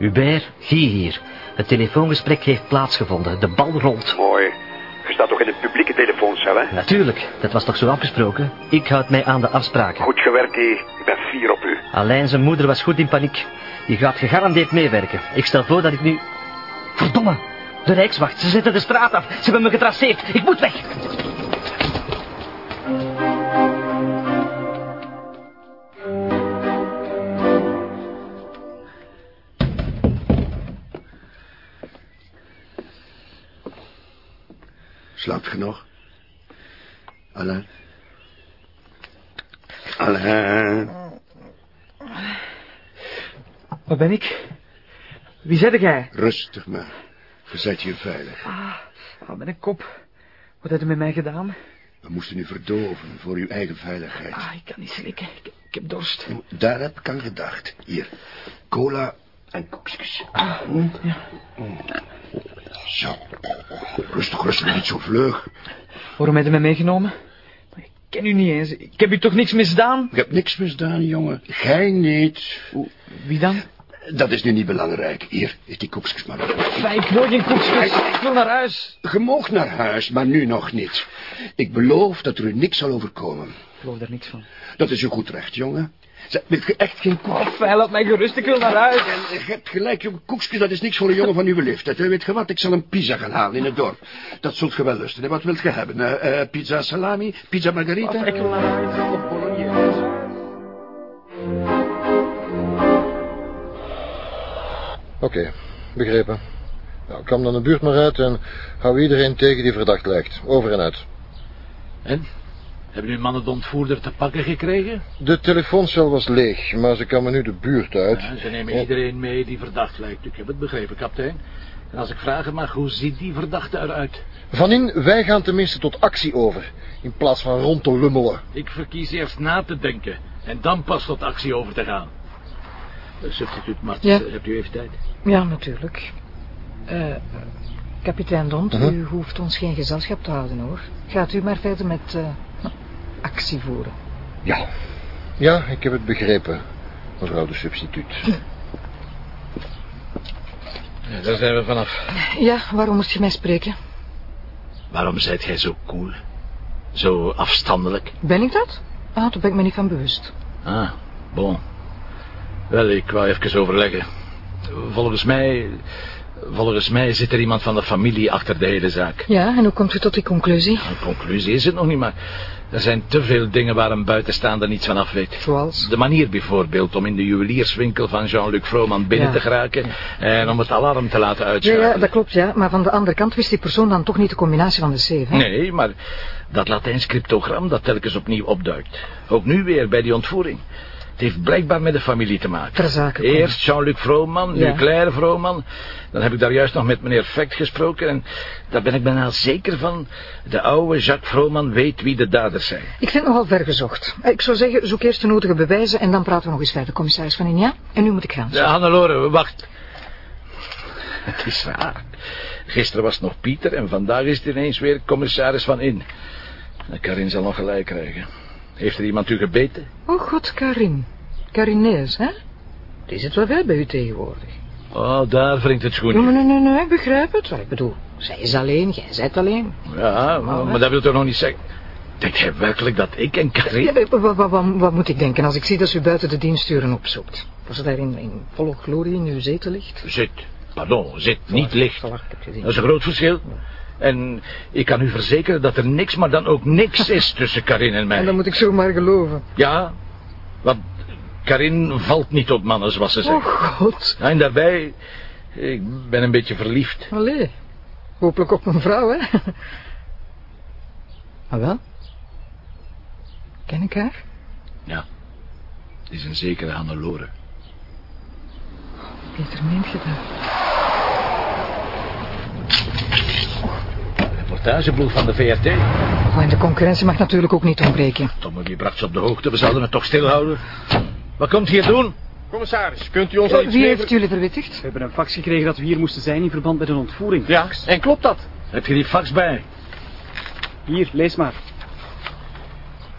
Hubert, Guy hier. Het telefoongesprek heeft plaatsgevonden. De bal rolt. Mooi. Je staat toch in de publieke telefooncel, hè? Natuurlijk, dat was toch zo afgesproken? Ik houd mij aan de afspraken. Goed gewerkt, Guy. Ik ben fier op u. Alleen zijn moeder was goed in paniek. Die gaat gegarandeerd meewerken. Ik stel voor dat ik nu... Verdomme! De Rijkswacht, ze zetten de straat af. Ze hebben me getraceerd. Ik moet weg. Slaapt je nog? Alain? Alain? Waar ben ik? Wie zet jij? Rustig maar. Verzet je veilig. Ah, met een kop. Wat heb je met mij gedaan? We moesten u verdoven voor uw eigen veiligheid. Ah, ik kan niet slikken. Ik, ik heb dorst. Daar heb ik aan gedacht. Hier, cola en koekjes. Hm? ja. Zo. Rustig, rustig, niet zo vlug. Waarom heb je mij meegenomen? Ik ken u niet eens. Ik heb u toch niks misdaan? Ik heb niks misdaan, jongen. Gij niet. Wie dan? Dat is nu niet belangrijk. Hier, eet die koekjes maar op. Wil geen koekjes. Ik wil naar huis. Je mag naar huis, maar nu nog niet. Ik beloof dat er u niks zal overkomen. Ik geloof er niks van. Dat is uw goed recht, jongen. Je echt geen fijn, laat mij gerust. Ik wil naar huis. En je hebt gelijk, jongen. Koekjes, dat is niks voor een jongen van uw leeftijd. hè. Weet je wat? Ik zal een pizza gaan halen in het dorp. Dat zult je wel lusten. hè. Wat wilt je hebben? Eh, eh, pizza salami? Pizza margarita? Ik wil naar huis. Of bolognese? Oké, begrepen. Nou, kom dan de buurt maar uit en hou iedereen tegen die verdacht lijkt. Over en uit. En? Hebben uw mannen de ontvoerder te pakken gekregen? De telefooncel was leeg, maar ze kwamen nu de buurt uit. Ja, ze nemen iedereen mee die verdacht lijkt. Ik heb het begrepen, kapitein. En als ik vragen mag, hoe ziet die verdachte eruit? Van in, wij gaan tenminste tot actie over. In plaats van rond te lummelen. Ik verkies eerst na te denken en dan pas tot actie over te gaan. Eh, Substituut Mart, Ja. eh, hebt u even tijd? Ja, natuurlijk. Eh, kapitein Dont, Mhm. u hoeft ons geen gezelschap te houden, hoor. Gaat u maar verder met eh, actie voeren. Ja. Ja, ik heb het begrepen, mevrouw de substituut. Ja, daar zijn we vanaf. Ja, waarom moest je mij spreken? Waarom zijt gij zo cool? Zo afstandelijk? Ben ik dat? Ah, daar ben ik me niet van bewust. Ah, bon. Wel, ik wou even overleggen. Volgens mij... Volgens mij zit er iemand van de familie achter de hele zaak. Ja, en hoe komt u tot die conclusie? Een conclusie is het nog niet, maar... Er zijn te veel dingen waar een buitenstaander niets van af weet. Zoals? De manier bijvoorbeeld om in de juwelierswinkel van Jean-Luc Vrooman binnen Ja. te geraken... en om het alarm te laten uitschakelen. ja, dat klopt, ja. Maar van de andere kant wist die persoon dan toch niet de combinatie van de zeven. Nee, maar dat Latijns cryptogram dat telkens opnieuw opduikt. Ook nu weer bij die ontvoering. Het heeft blijkbaar met de familie te maken. Ter zake komen. Eerst Jean-Luc Vrooman, nu Ja. Claire Vrooman. Dan heb ik daar juist nog met meneer Fect gesproken. En daar ben ik bijna zeker van. De oude Jacques Vrooman weet wie de daders zijn. Ik vind het nogal ver gezocht. Eh, Ik zou zeggen, zoek eerst de nodige bewijzen en dan praten we nog eens verder, commissaris Van In, ja? En nu moet ik gaan. Ja, Hannelore, wacht. Het is raar. Gisteren was het nog Pieter en vandaag is het ineens weer commissaris van In. Karin zal nog gelijk krijgen. Heeft er iemand u gebeten? Oh god, Karin. Karinees, hè? Die zit wel veel bij u tegenwoordig. Oh, daar wringt het Nee, schoentje. nee, nee, nee, ik begrijp het. Ik bedoel, zij is alleen, jij zijt alleen. Ja, maar, maar dat wil toch nog niet zeggen... Denkt hij werkelijk dat ik en Karin... Ja, wat, wat, wat, wat moet ik denken als ik zie dat ze u buiten de diensturen opzoekt? Dat ze daar in, in volle glorie in uw zetel ligt? Zit, pardon, zit, niet licht. Het. Dat is een groot verschil. En ik kan u verzekeren dat er niks, maar dan ook niks is tussen Karin en En mij. dan moet ik zomaar geloven. Ja, want Karin valt niet op mannen, zoals ze Oh zeggen. god. En daarbij, ik ben een beetje verliefd. Allee. Hopelijk op een vrouw, hè? Maar wel? Ken ik haar? Ja, het is een zekere Hannelore. Peter, meent je dat? Reportagebloed van de VRT. Oh, en de concurrentie mag natuurlijk ook niet ontbreken. Tomme, wie bracht ze op de hoogte? We zouden het toch stilhouden. Wat komt hier doen? Commissaris, kunt u ons al iets Wie leveren? heeft jullie verwittigd? We hebben een fax gekregen dat we hier moesten zijn in verband met een ontvoering. Ja, en klopt dat? Heb je die fax bij? Hier, lees maar.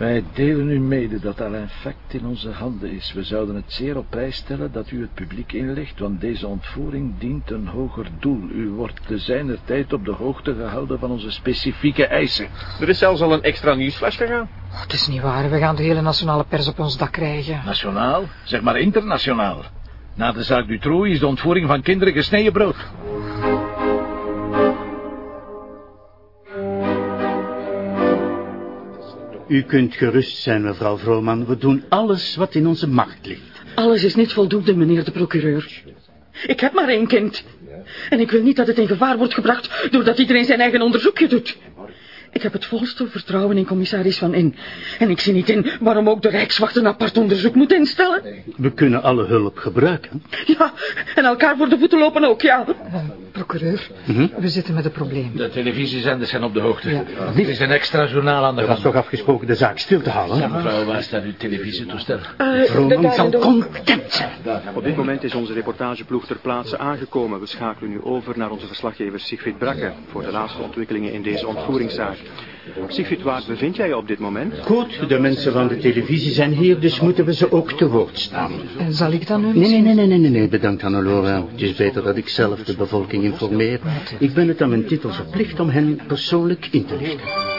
Wij delen u mede dat Alain Fact in onze handen is. We zouden het zeer op prijs stellen dat u het publiek inlegt, want deze ontvoering dient een hoger doel. U wordt te zijner tijd op de hoogte gehouden van onze specifieke eisen. Er is zelfs al een extra nieuwsflash gegaan. Oh, het is niet waar, we gaan de hele nationale pers op ons dak krijgen. Nationaal, zeg maar internationaal. Na de zaak Dutroux is de ontvoering van kinderen gesneden brood. U kunt gerust zijn, mevrouw Vrooman. We doen alles wat in onze macht ligt. Alles is niet voldoende, meneer de procureur. Ik heb maar één kind. En ik wil niet dat het in gevaar wordt gebracht... doordat iedereen zijn eigen onderzoekje doet. Ik heb het volste vertrouwen in commissaris Van In. En ik zie niet in waarom ook de Rijkswacht een apart onderzoek moet instellen. We kunnen alle hulp gebruiken. Ja, en elkaar voor de voeten lopen ook, ja. Procureur, Mhm. we zitten met een probleem. De televisiezenders zijn op de hoogte. Ja. Er is een extra journaal aan de Er was gang. toch afgesproken de zaak stil te houden? Ja, mevrouw, waar staat uw televisietoestel? Uh, Vrooman zal content zijn. Op dit moment is onze reportageploeg ter plaatse aangekomen. We schakelen nu over naar onze verslaggever Sigrid Brakke voor de laatste ontwikkelingen in deze ontvoeringszaak. Sigrid, waar bevind jij je op dit moment? Goed, de mensen van de televisie zijn hier, dus moeten we ze ook te woord staan. En zal ik dan nu Nee, nee, nee, nee, nee, nee, nee, bedankt Hannelore. Het is beter dat ik zelf de bevolking informeer. Ik ben het aan mijn titel verplicht om hen persoonlijk in te lichten.